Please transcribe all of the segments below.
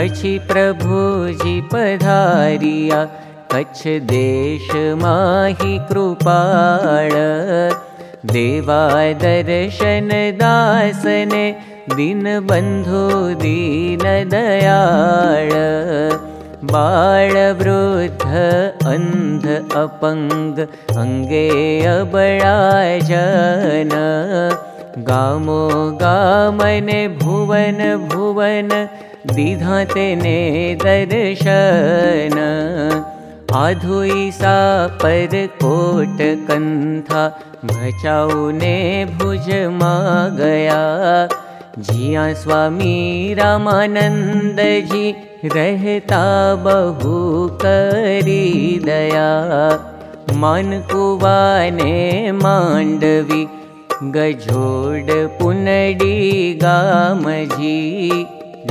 पछी प्रभुजी पधारिया कच्छ देश माही कृपाळ। देवा दर्शन दासने दिन बन्धु दीन दयाळ। बाळ वृद्ध अन्ध अपङ्ग अङ्गे अबळाजन गामो गामने भुवन भुवन तेने दर्शन। आधुई सा पर कोट कंथा भचाउने भुज मा गया जिया स्वामी रामानंद जी रहता बहु करी दया। मन कुवाने मांडवी गझोड पुनडी गामजी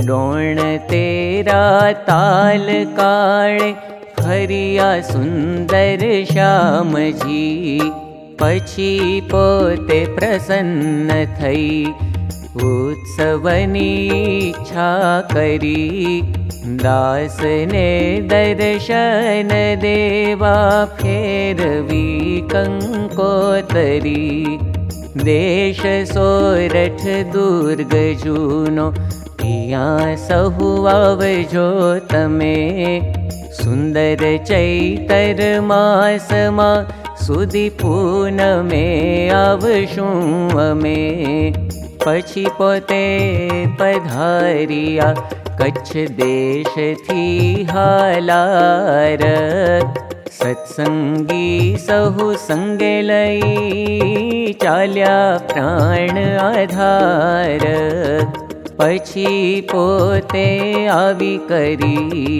डोण तेरा ताल काळे हरिया सुंदर श्यामजी। पछी पोते प्रसन्न इच्छा करी। दासने दर्शन देवा फेरवी कंकोतरी देश सोरठ दुर्ग जूनो सहु आवजो तमे सुन्दर चैतर मासमा सुदि पूनमे आवशु अमे पछी पोते पधारिया कच्छ देश थी हालार सत्संगी सहु संगे लई चाल्या प्राण आधार। पछी पोते आवी करी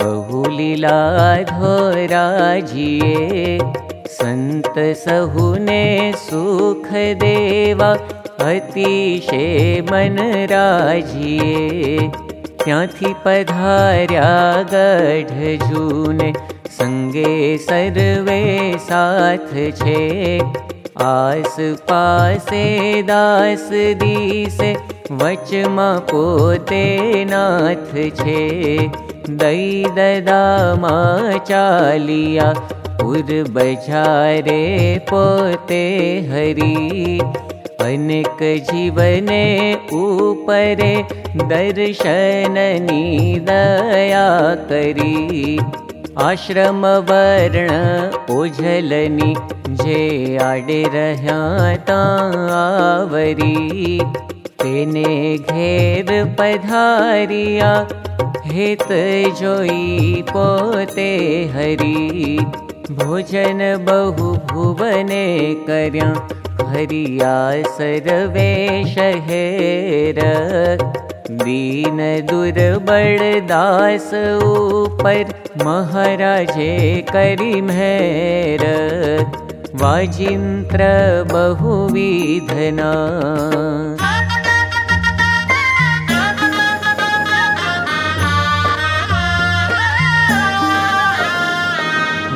बहुलीला धोराजिए संत सहुने सुख देवा अतिशे मन राजिए ત્યાંથી પધાર્યા ગઢજૂને સંગે સર્વે સાથ છે આસ પાસે દાસ દીસે વચમાં પોતે નાથ છે દઈ દદામાં ચાલિયા પુર બજારે પોતે હરી अनेक जीवने ऊपरे दर्शननी दया करी। आश्रम वर्ण ओझलनी जे आडे आवरी। तेने घेर पधारिया हेत जोई पोते हरी भोजन बहु भुवने कर्या। हरिया सर्वे शहेर दीन दुर्बल दास ऊपर महाराजे करी मेर वाजिंत्र बहुविधना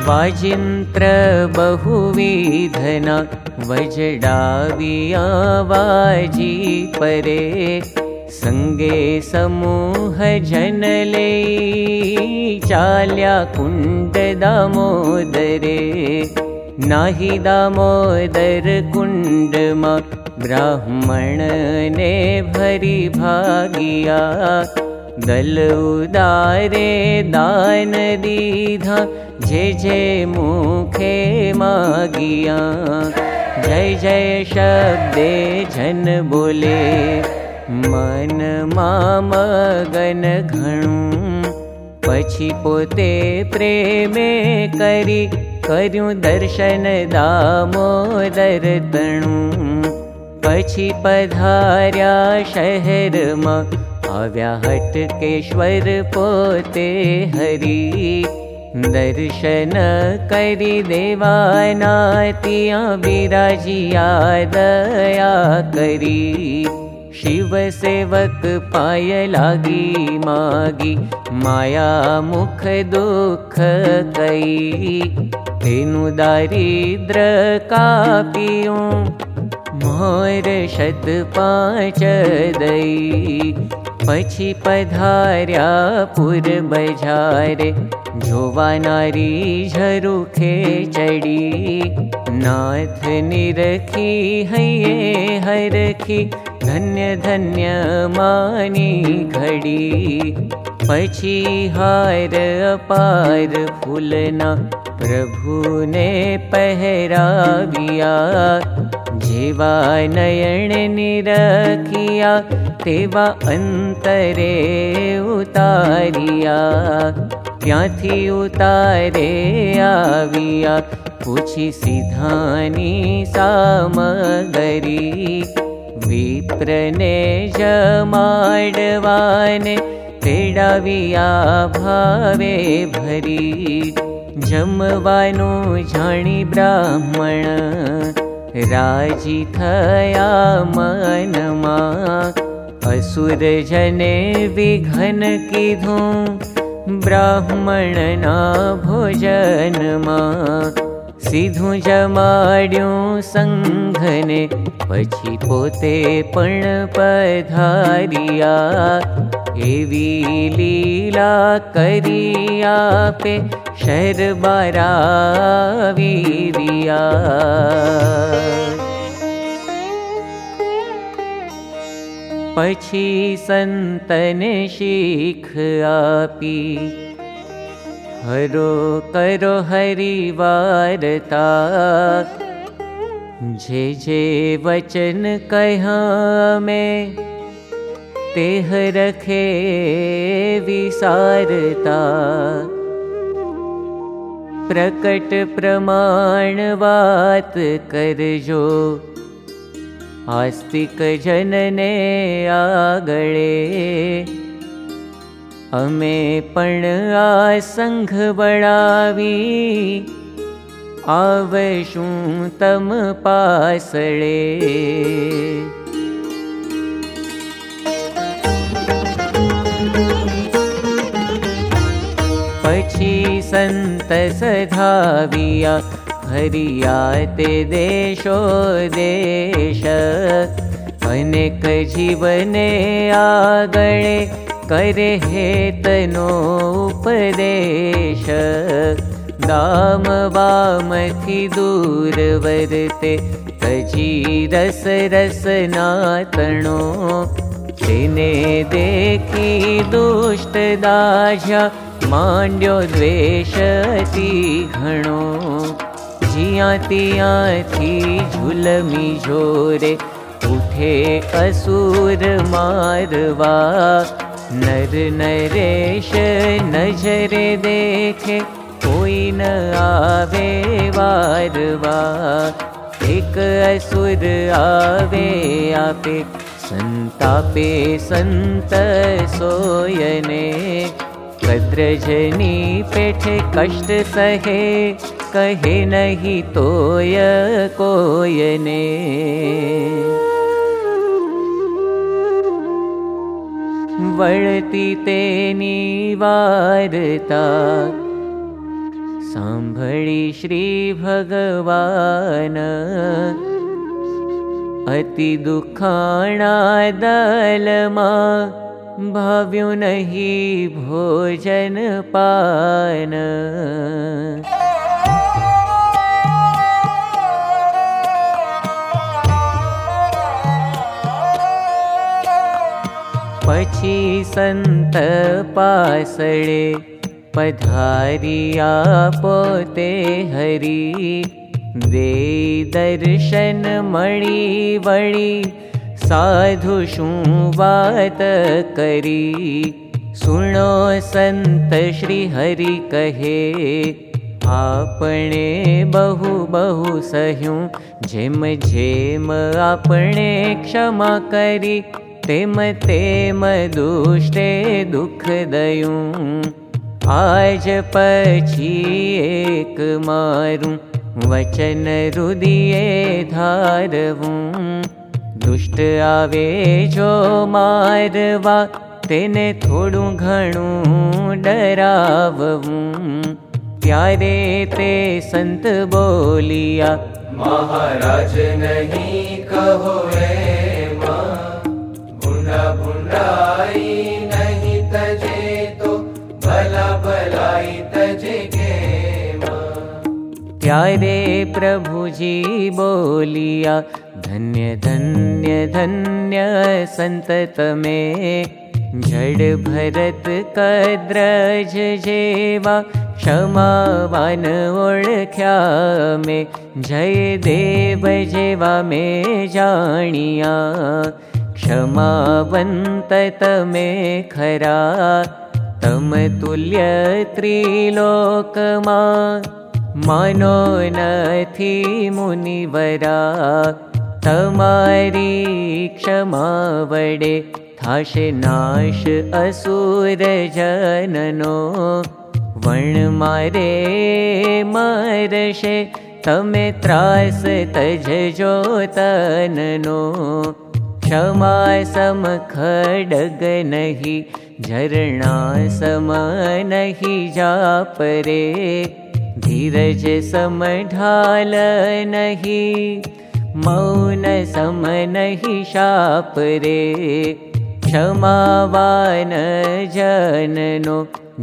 वाजिंत्र बहुविधना वजडाविया वाजी परे संगे समूह जनले चाल्या कुण्ड दामोदरे। नाही दामोदर कुण्डमा ब्राह्मण ने भरी भागिया दल उदारे दान मुखे मागिया। जय जय शब्दे जन बोले मन मामगन घणु। पछी पोते प्रेमे करी कर्यु दर्शन दामोदर तणु। पछी पधार्या शहर मा आव्या हटकेश्वर पोते हरी। दर्शन करी देवानातिया विराजिया दया करी। शिव सेवक पाय लागी मागी माया मुख दुख कई। तेनु दारिद्र कापियों मोर शत पाँच दई पछी पधार्या पुर बजारे जोवानारी झरुखे चढ़ी नाथ निरखी हये हरखी धन्य धन्य मानी घड़ी पछी हार अपार फूलना प्रभु ने पहराविया जीवा नयन अंतरे उतारिया सामगरी विप्रने जमाडवाने तेडाविया भावे भरी जमवानु जाणी ब्राह्मण राजी थया मनमा असुर जने विघन कीथु ब्राह्मणना भोजन मा सीधु जमाडि संघने पशी पोते पण पधारीला क्याे शरबारा પછી સંતને શીખ આપી હરો કરો હરિવારતા જે જે વચન કહ્યા મેં તેહ રખે વિસારતા પ્રકટ પ્રમાણ વાત કરજો आस्तिक जनने आगळे। अमे पण आ संघ बळावी आवशुं तम पासळे। पछी संत सधाविया हरियाते देशो देश अनेक जीवने आगणे करे हेतनो उपदेश। दाम वामथि दूर वरते तजी रस रस नातणो तेने देखी दुष्ट दाझा मांड्यो द्वेष अति घणो थी झुलमी झोरे उठे असुर मारवा। नर नरेश नजरे देखे कोई न आवे वारवा। एक असुर आवे आपे संतापे संत सोयने कद्रजनी पेठे कष्ट सहे कहे नहीं तोय कोयने वळती तेनी वारता साम्भळी श्री भगवान। अति दुखाणा दलमा भाव्यो नहीं भोजन पान। पछी संत पासळे पधारिया पोते हरी। दे दर्शन मणि वणि साधु बात करी। सुनो संत श्री हरि कहे आपणे बहु बहु सह्यूं जेम जेम आपणे क्षमा करी। तेम तेम दुष्टे दुख दयूं आज पछी एक मारूं वचन रुदिये धारवूं દુષ્ટ આવે જો મારવા તેને થોડું ઘણું ડરાવવું ત્યારે તે સંત બોલિયા મહારાજ ुष्ट मारवाज ત્યારે પ્રભુજી બોલિયા धन्य धन्य धन्य सन्तत मे जड भरत कद्रज जेवा क्षमावान ओळख्या मे। जय देव जेवा मे जाणिया। क्षमावन्त तमे खरा। तम तुल्य त्रिलोकमा। मनो न मुनिवरा। तमारी क्षमा वडे थाशे नाश असुर जननो। वण मारे मरशे तमे त्रास तजो तननो क्षमा सम खडग नहि झरणा नहि जापरे। धीरज सम ढाल नहि मौन सम नहि शापरे क्षमावान जननो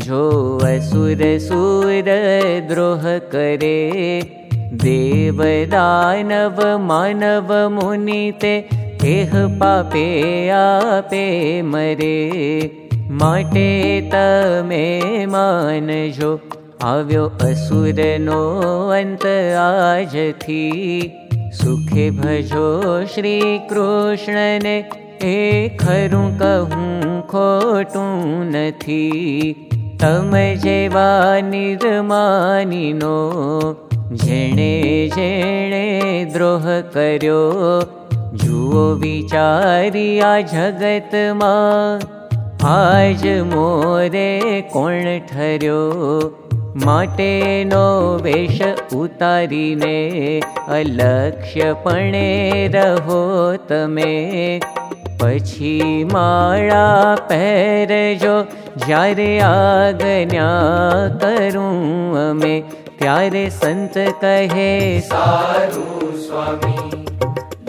जो असुर सुर द्रोह करे देव दानव मानव मुनिते एह पापे आपे मरे माटे तमे मानजो આવ્યો અસુરનો અંત આજથી સુખે ભજો શ્રી કૃષ્ણને એ ખરું કહું ખોટું નથી તમે જેવા નિર્માનીનો જેણે જેણે દ્રોહ કર્યો જુઓ વિચારી આ જગતમાં આજ મોરે કોણ ઠર્યો માટેનો વેશ ઉતારીને અલક્ષ્યપણે રહો તમે પછી માળા પહેરજો જ્યારે આજ્ઞા કરું અમે ત્યારે સંત કહે સારું સ્વામી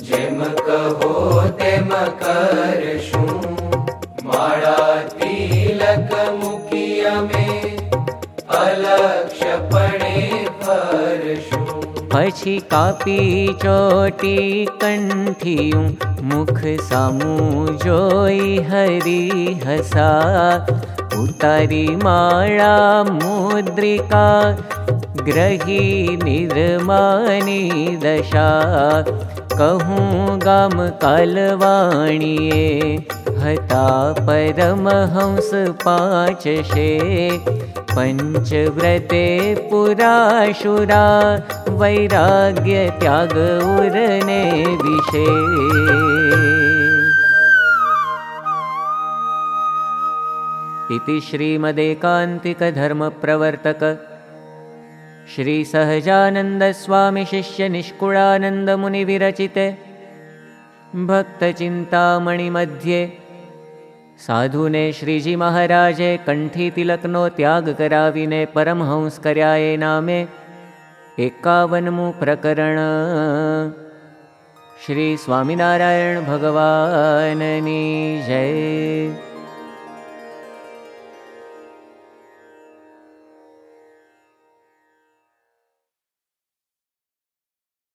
જેમ કહો તેમ કરશું માળા તિલક મૂકી અમે અલક્ષ્યપણે ફરશું પછી કાપી ચોટી કંઠિયું मुख सामू जोई हरि हसा। उतारी माळा मुद्रिका ग्रही निर्माणी दशा। कहं गाम कालवाणिये हता परमहंस पाचशे। पञ्चव्रते पुराशुरा वैराग्य त्याग उरने विषे इति श्रीमदेकान्तिकधर्मप्रवर्तक श्रीसहजानन्दस्वामिशिष्यनिष्कुळानन्दमुनिविरचिते भक्तचिन्तामणिमध्ये સાધુને શ્રીજી મહારાજે કંઠી તિલકનો ત્યાગ કરાવીને પરમહંસ કર્યા એ નામે એકાવનમું પ્રકરણ શ્રી સ્વામિનારાયણ ભગવાનની જય